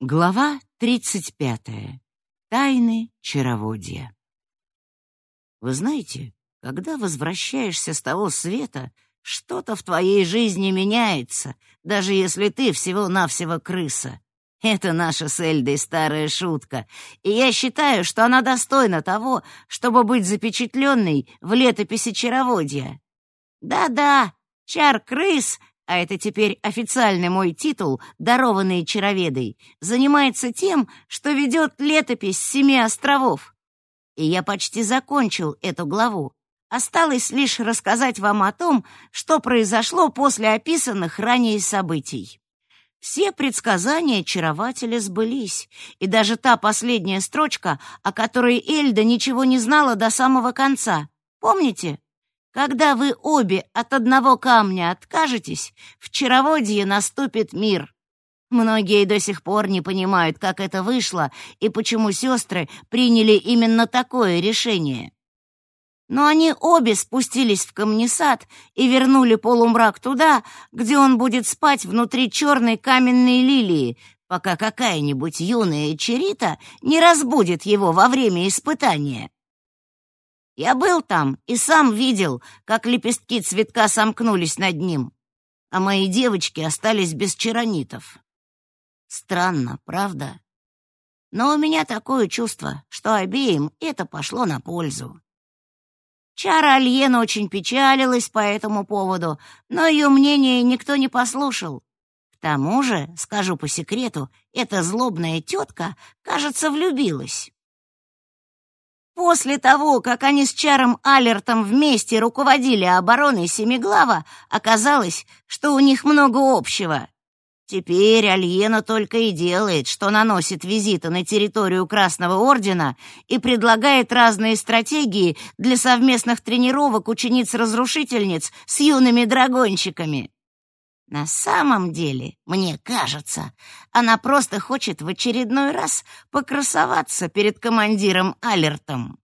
Глава 35. Тайны чароводья. Вы знаете, когда возвращаешься с того света, что-то в твоей жизни меняется, даже если ты всего-навсего крыса. Это наша с Эльдой старая шутка, и я считаю, что она достойна того, чтобы быть запечатленной в летописи чароводья. Да-да, чар крыс а это теперь официальный мой титул, дарованный чароведой, занимается тем, что ведет летопись семи островов. И я почти закончил эту главу. Осталось лишь рассказать вам о том, что произошло после описанных ранее событий. Все предсказания чарователя сбылись, и даже та последняя строчка, о которой Эльда ничего не знала до самого конца. Помните? Когда вы обе от одного камня откажетесь, в чароводье наступит мир. Многие до сих пор не понимают, как это вышло и почему сестры приняли именно такое решение. Но они обе спустились в камнесад и вернули полумрак туда, где он будет спать внутри черной каменной лилии, пока какая-нибудь юная черита не разбудит его во время испытания. Я был там и сам видел, как лепестки цветка сомкнулись над ним, а мои девочки остались без чаронитов. Странно, правда? Но у меня такое чувство, что обеим это пошло на пользу. Чара Альена очень печалилась по этому поводу, но ее мнение никто не послушал. К тому же, скажу по секрету, эта злобная тетка, кажется, влюбилась. После того, как они с Чаром Алертом вместе руководили обороной Семиглава, оказалось, что у них много общего. Теперь Альена только и делает, что наносит визиты на территорию Красного Ордена и предлагает разные стратегии для совместных тренировок учениц-разрушительниц с юными драгончиками. На самом деле, мне кажется, она просто хочет в очередной раз покрасоваться перед командиром Алертом.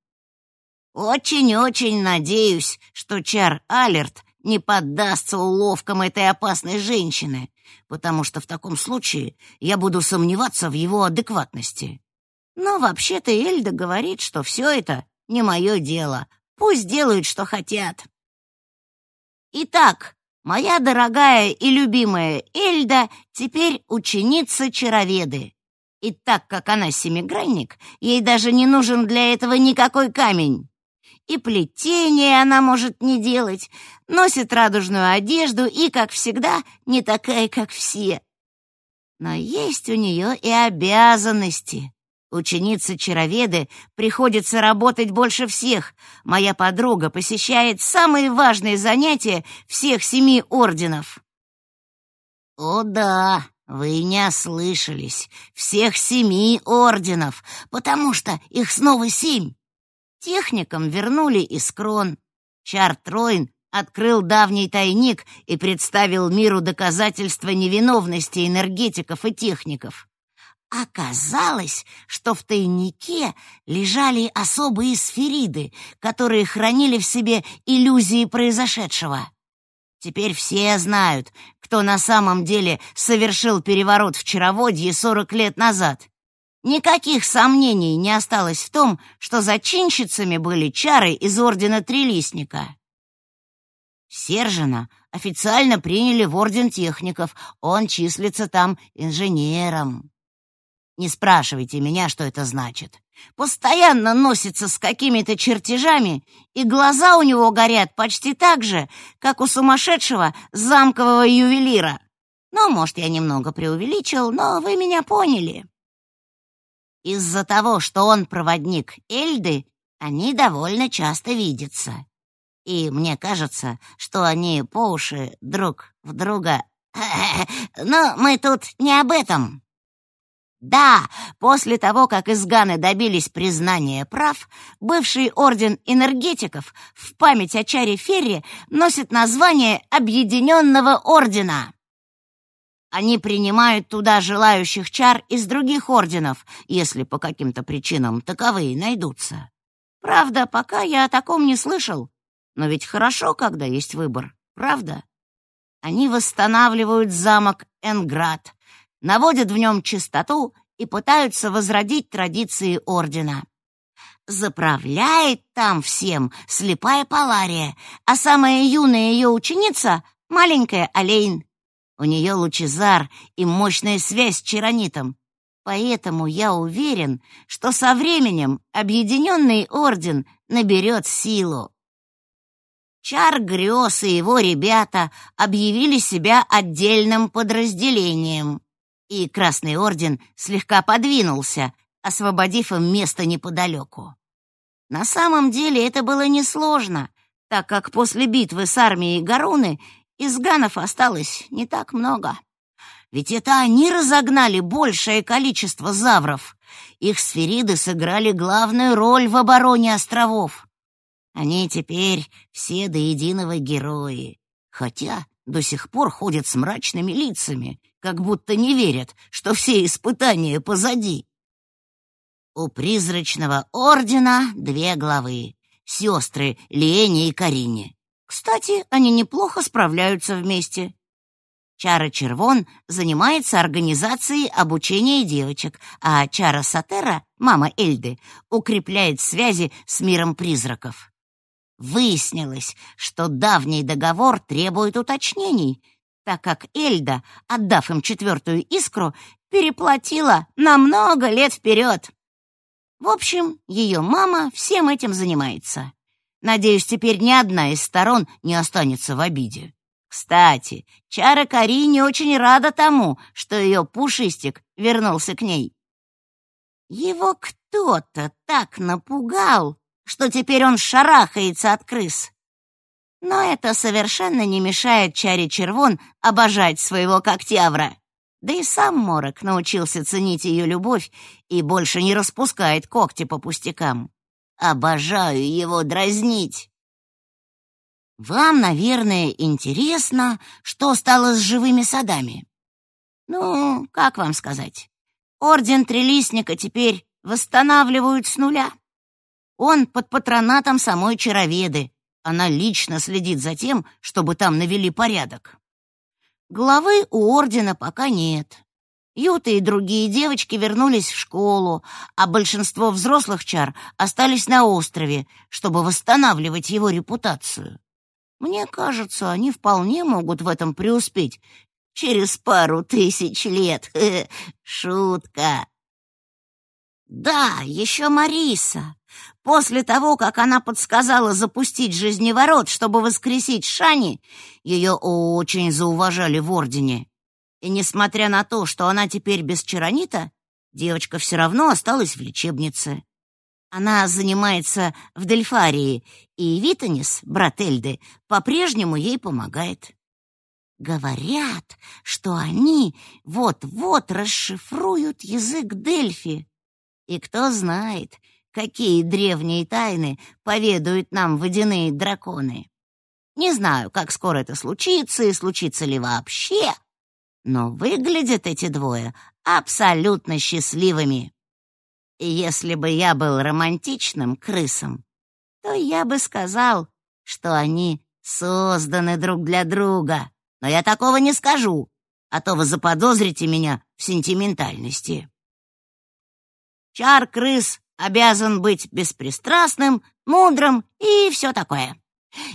Очень-очень надеюсь, что Чар Алерт не поддастся уловкам этой опасной женщины, потому что в таком случае я буду сомневаться в его адекватности. Но вообще-то Эльда говорит, что все это не мое дело. Пусть делают, что хотят. Итак, Моя дорогая и любимая Эльда теперь ученица чароведы. И так как она семигранник, ей даже не нужен для этого никакой камень. И плетение она может не делать, носит радужную одежду и, как всегда, не такая, как все. Но есть у нее и обязанности. Ученице чароведы приходится работать больше всех. Моя подруга посещает самые важные занятия всех семи орденов. О да, вы не ослышались. Всех семи орденов, потому что их снова семь. Техникам вернули искрон. Чар Троин открыл давний тайник и представил миру доказательства невиновности энергетиков и техников. Оказалось, что в тайнике лежали особые сфериды, которые хранили в себе иллюзии произошедшего. Теперь все знают, кто на самом деле совершил переворот в Чароводье сорок лет назад. Никаких сомнений не осталось в том, что зачинщицами были чары из Ордена Трилистника. Сержина официально приняли в Орден Техников, он числится там инженером. Не спрашивайте меня, что это значит. Постоянно носится с какими-то чертежами, и глаза у него горят почти так же, как у сумасшедшего замкового ювелира. Ну, может, я немного преувеличил, но вы меня поняли. Из-за того, что он проводник Эльды, они довольно часто видятся. И мне кажется, что они по уши друг в друга. Но мы тут не об этом. Да, после того, как изганы добились признания прав, бывший орден энергетиков в память о Чаре Ферри носит название Объединенного Ордена. Они принимают туда желающих чар из других орденов, если по каким-то причинам таковые найдутся. Правда, пока я о таком не слышал. Но ведь хорошо, когда есть выбор, правда? Они восстанавливают замок Энград, наводят в нем чистоту и пытаются возродить традиции ордена. Заправляет там всем слепая Палария, а самая юная ее ученица — маленькая Олейн. У нее лучезар и мощная связь с Чаронитом. Поэтому я уверен, что со временем объединенный орден наберет силу. Чар Грёс и его ребята объявили себя отдельным подразделением, и Красный Орден слегка подвинулся, освободив им место неподалеку. На самом деле это было несложно, так как после битвы с армией Гаруны из ганов осталось не так много. Ведь это они разогнали большее количество завров. Их сфериды сыграли главную роль в обороне островов. Они теперь все до единого герои, хотя до сих пор ходят с мрачными лицами, как будто не верят, что все испытания позади. У призрачного ордена две главы — сестры Лене и Карине. Кстати, они неплохо справляются вместе. Чара Червон занимается организацией обучения девочек, а Чара Сатера, мама Эльды, укрепляет связи с миром призраков. Выяснилось, что давний договор требует уточнений, так как Эльда, отдав им четвертую искру, переплатила на много лет вперед. В общем, ее мама всем этим занимается. Надеюсь, теперь ни одна из сторон не останется в обиде. Кстати, Чара Кари не очень рада тому, что ее пушистик вернулся к ней. Его кто-то так напугал, что теперь он шарахается от крыс. Но это совершенно не мешает Чаре Червон обожать своего когтявра. Да и сам Морок научился ценить ее любовь и больше не распускает когти по пустякам. Обожаю его дразнить. Вам, наверное, интересно, что стало с живыми садами. Ну, как вам сказать? Орден Трелисника теперь восстанавливают с нуля. Он под патронатом самой Чароведы. Она лично следит за тем, чтобы там навели порядок. Главы у ордена пока нет. Юта и другие девочки вернулись в школу, а большинство взрослых чар остались на острове, чтобы восстанавливать его репутацию. Мне кажется, они вполне могут в этом преуспеть через пару тысяч лет. Шутка. Да, еще Мариса. После того, как она подсказала запустить жизневорот, чтобы воскресить Шани, ее очень зауважали в Ордене. И несмотря на то, что она теперь без Чаронита, девочка все равно осталась в лечебнице. Она занимается в Дельфарии, и Витанис, брат Эльды, по-прежнему ей помогает. Говорят, что они вот-вот расшифруют язык Дельфи. И кто знает, какие древние тайны поведают нам водяные драконы. Не знаю, как скоро это случится и случится ли вообще, но выглядят эти двое абсолютно счастливыми. И если бы я был романтичным крысом, то я бы сказал, что они созданы друг для друга. Но я такого не скажу, а то вы заподозрите меня в сентиментальности. Чар-крыс обязан быть беспристрастным, мудрым и все такое.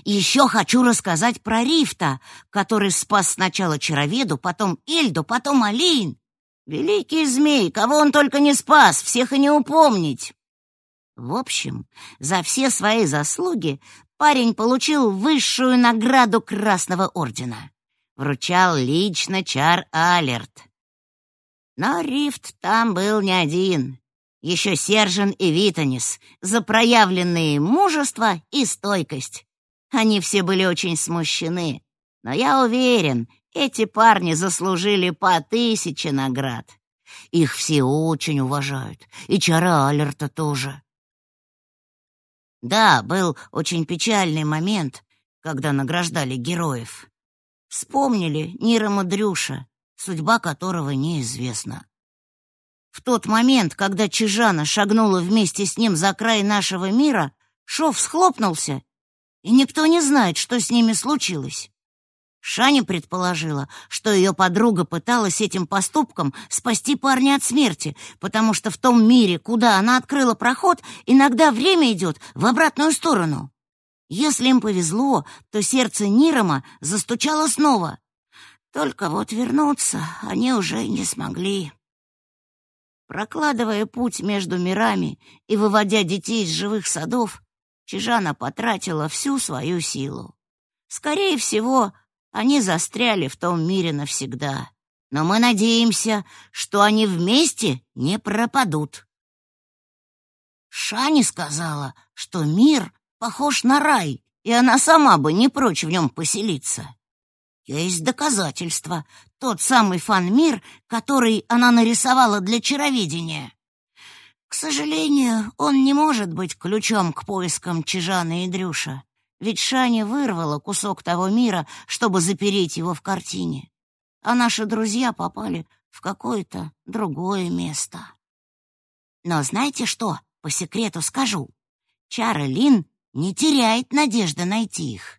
Еще хочу рассказать про Рифта, который спас сначала Чароведу, потом Эльду, потом Алин. Великий змей, кого он только не спас, всех и не упомнить. В общем, за все свои заслуги парень получил высшую награду Красного Ордена. Вручал лично Чар Алерт. Но Рифт там был не один еще Сержин и Витанис за проявленные мужество и стойкость. Они все были очень смущены, но я уверен, эти парни заслужили по тысяче наград. Их все очень уважают, и Чара Алерта тоже. Да, был очень печальный момент, когда награждали героев. Вспомнили Нира Мадрюша, судьба которого неизвестна. В тот момент, когда Чижана шагнула вместе с ним за край нашего мира, шов схлопнулся, и никто не знает, что с ними случилось. Шаня предположила, что ее подруга пыталась этим поступком спасти парня от смерти, потому что в том мире, куда она открыла проход, иногда время идет в обратную сторону. Если им повезло, то сердце Нирома застучало снова. Только вот вернуться они уже не смогли. Прокладывая путь между мирами и выводя детей из живых садов, Чижана потратила всю свою силу. Скорее всего, они застряли в том мире навсегда. Но мы надеемся, что они вместе не пропадут. Шани сказала, что мир похож на рай, и она сама бы не прочь в нем поселиться. Есть доказательства. Тот самый фан-мир, который она нарисовала для чароведения. К сожалению, он не может быть ключом к поискам Чижана и Дрюша. Ведь Шаня вырвала кусок того мира, чтобы запереть его в картине. А наши друзья попали в какое-то другое место. Но знаете что, по секрету скажу. Чара Лин не теряет надежды найти их.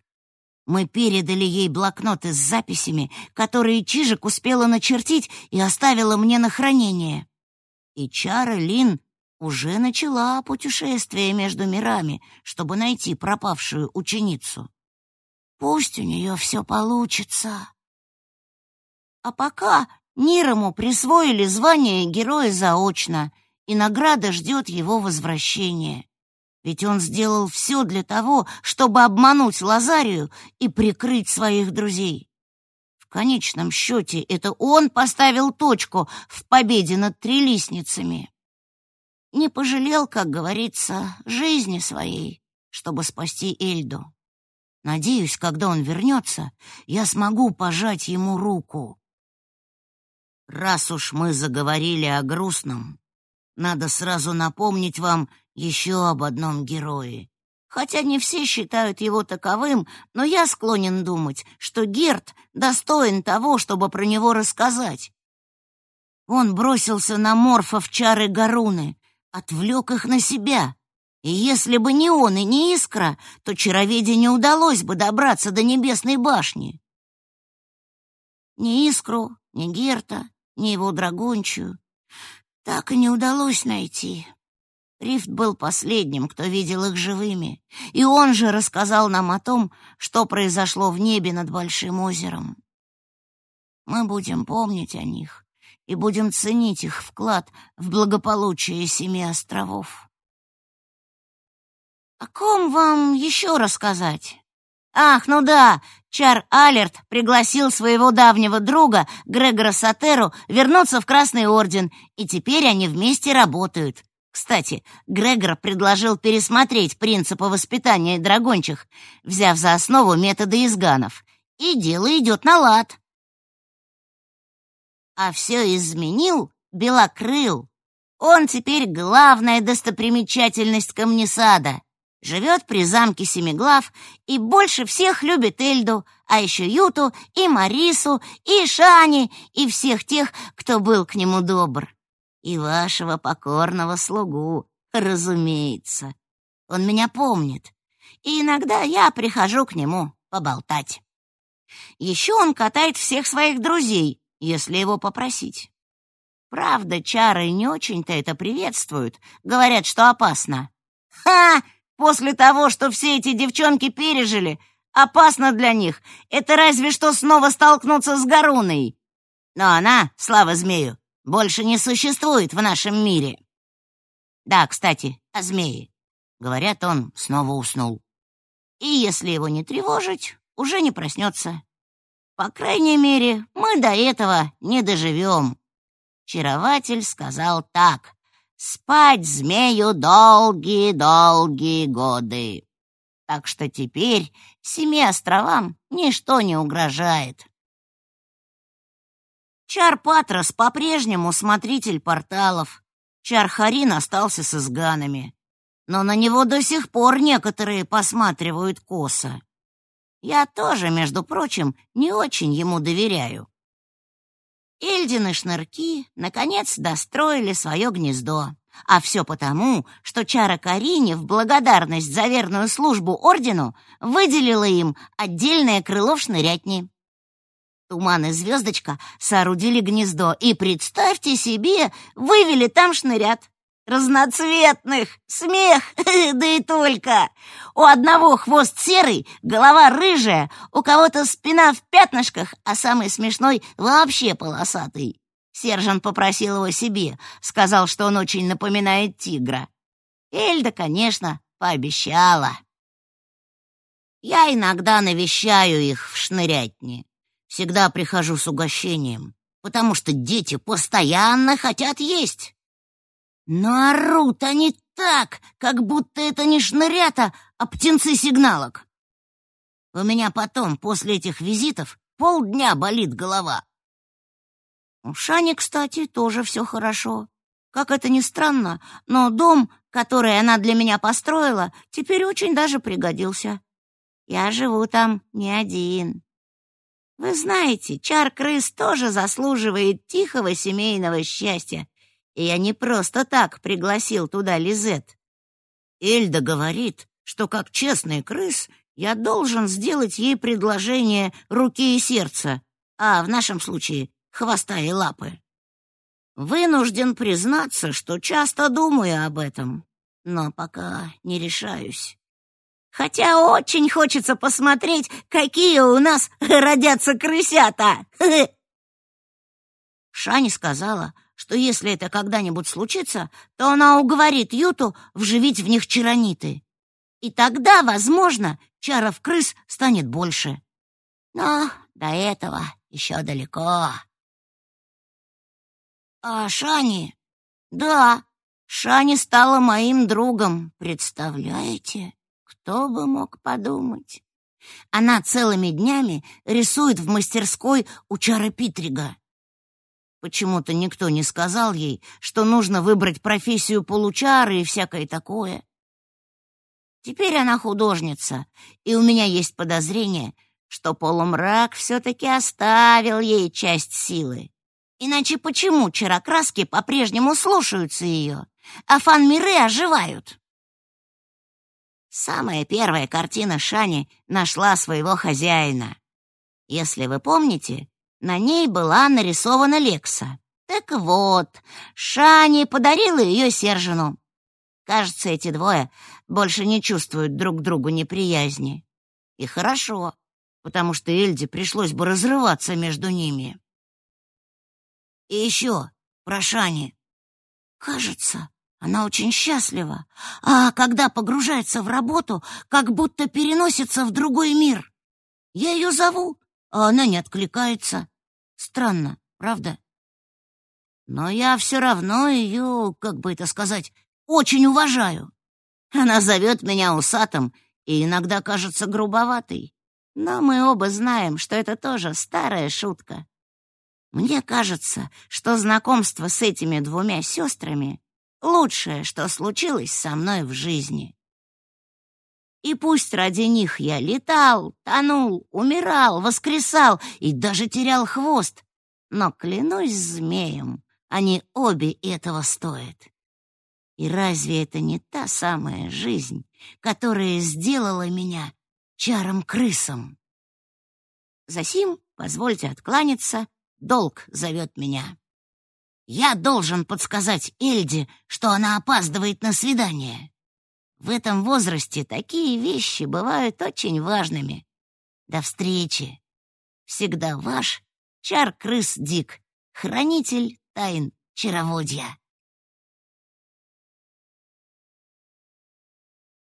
Мы передали ей блокноты с записями, которые Чижик успела начертить и оставила мне на хранение. И Чара Лин уже начала путешествие между мирами, чтобы найти пропавшую ученицу. Пусть у нее все получится. А пока Нирому присвоили звание героя заочно, и награда ждет его возвращения. Ведь он сделал все для того, чтобы обмануть Лазарию и прикрыть своих друзей. В конечном счете это он поставил точку в победе над трилистницами не пожалел, как говорится, жизни своей, чтобы спасти Эльду. Надеюсь, когда он вернется, я смогу пожать ему руку. Раз уж мы заговорили о грустном, надо сразу напомнить вам еще об одном герое. Хотя не все считают его таковым, но я склонен думать, что Герт достоин того, чтобы про него рассказать. Он бросился на морфов чары Гаруны, отвлек их на себя. И если бы не он и не Искра, то чароведе не удалось бы добраться до небесной башни. Ни Искру, ни Герта, ни его драгончую так и не удалось найти. Рифт был последним, кто видел их живыми, и он же рассказал нам о том, что произошло в небе над Большим озером. Мы будем помнить о них и будем ценить их вклад в благополучие семи островов. О ком вам еще рассказать? Ах, ну да, Чар Алерт пригласил своего давнего друга Грегора Сатеру вернуться в Красный Орден, и теперь они вместе работают. Кстати, Грегор предложил пересмотреть принципы воспитания драгончих, взяв за основу методы изганов. И дело идет на лад. А все изменил Белокрыл. Он теперь главная достопримечательность Камнесада. Живет при замке Семиглав и больше всех любит Эльду, а еще Юту и Марису, и Шани, и всех тех, кто был к нему добр. И вашего покорного слугу, разумеется. Он меня помнит, и иногда я прихожу к нему поболтать. Еще он катает всех своих друзей, если его попросить. Правда, чары не очень-то это приветствуют, говорят, что опасно. Ха! После того, что все эти девчонки пережили, опасно для них. Это разве что снова столкнуться с Гаруной. Но она, слава змею, больше не существует в нашем мире. Да, кстати, о змее. Говорят, он снова уснул. И если его не тревожить, уже не проснется. По крайней мере, мы до этого не доживем. Чарователь сказал так. Спать змею долгие-долгие годы. Так что теперь семи островам ничто не угрожает. Чар Патрос по-прежнему смотритель порталов. Чар Харин остался с изганами. Но на него до сих пор некоторые посматривают косо. Я тоже, между прочим, не очень ему доверяю. Эльдины шнырки, наконец, достроили свое гнездо. А все потому, что Чара Карине в благодарность за верную службу ордену выделила им отдельное крыло в шнырятни. Туман и звездочка соорудили гнездо и, представьте себе, вывели там шнырят. Разноцветных! Смех! Да и только! У одного хвост серый, голова рыжая, у кого-то спина в пятнышках, а самый смешной вообще полосатый. Сержант попросил его себе, сказал, что он очень напоминает тигра. Эльда, конечно, пообещала. Я иногда навещаю их в шнырятне. Всегда прихожу с угощением, потому что дети постоянно хотят есть. Но орут они так, как будто это не шнырята, а птенцы сигналок. У меня потом, после этих визитов, полдня болит голова. У Шани, кстати, тоже все хорошо. Как это ни странно, но дом, который она для меня построила, теперь очень даже пригодился. Я живу там не один. Вы знаете, чар-крыс тоже заслуживает тихого семейного счастья, и я не просто так пригласил туда Лизет. Эльда говорит, что как честный крыс я должен сделать ей предложение руки и сердца, а в нашем случае хвоста и лапы. Вынужден признаться, что часто думаю об этом, но пока не решаюсь. Хотя очень хочется посмотреть, какие у нас родятся крысята. Шани сказала, что если это когда-нибудь случится, то она уговорит Юту вживить в них чарониты. И тогда, возможно, чаров крыс станет больше. Но до этого еще далеко. А Шани? Да, Шани стала моим другом, представляете? Кто бы мог подумать? Она целыми днями рисует в мастерской у Чара Питрига. Почему-то никто не сказал ей, что нужно выбрать профессию получары и всякое такое. Теперь она художница, и у меня есть подозрение, что полумрак все-таки оставил ей часть силы. Иначе почему чарокраски по-прежнему слушаются ее, а фан-миры оживают? Самая первая картина Шани нашла своего хозяина. Если вы помните, на ней была нарисована Лекса. Так вот, Шани подарила ее Сержину. Кажется, эти двое больше не чувствуют друг другу неприязни. И хорошо, потому что Эльде пришлось бы разрываться между ними. И еще про Шани. Кажется, она очень счастлива, а когда погружается в работу, как будто переносится в другой мир. Я ее зову, а она не откликается. Странно, правда? Но я все равно ее, как бы это сказать, очень уважаю. Она зовет меня усатым и иногда кажется грубоватой. Но мы оба знаем, что это тоже старая шутка. Мне кажется, что знакомство с этими двумя сестрами — лучшее, что случилось со мной в жизни. И пусть ради них я летал, тонул, умирал, воскресал и даже терял хвост, но, клянусь змеем, они обе этого стоят. И разве это не та самая жизнь, которая сделала меня чаром-крысом? Засим позвольте откланяться, долг зовет меня. Я должен подсказать Эльде, что она опаздывает на свидание. В этом возрасте такие вещи бывают очень важными. До встречи. Всегда ваш Чар-крыс Дик, хранитель тайн чароводья.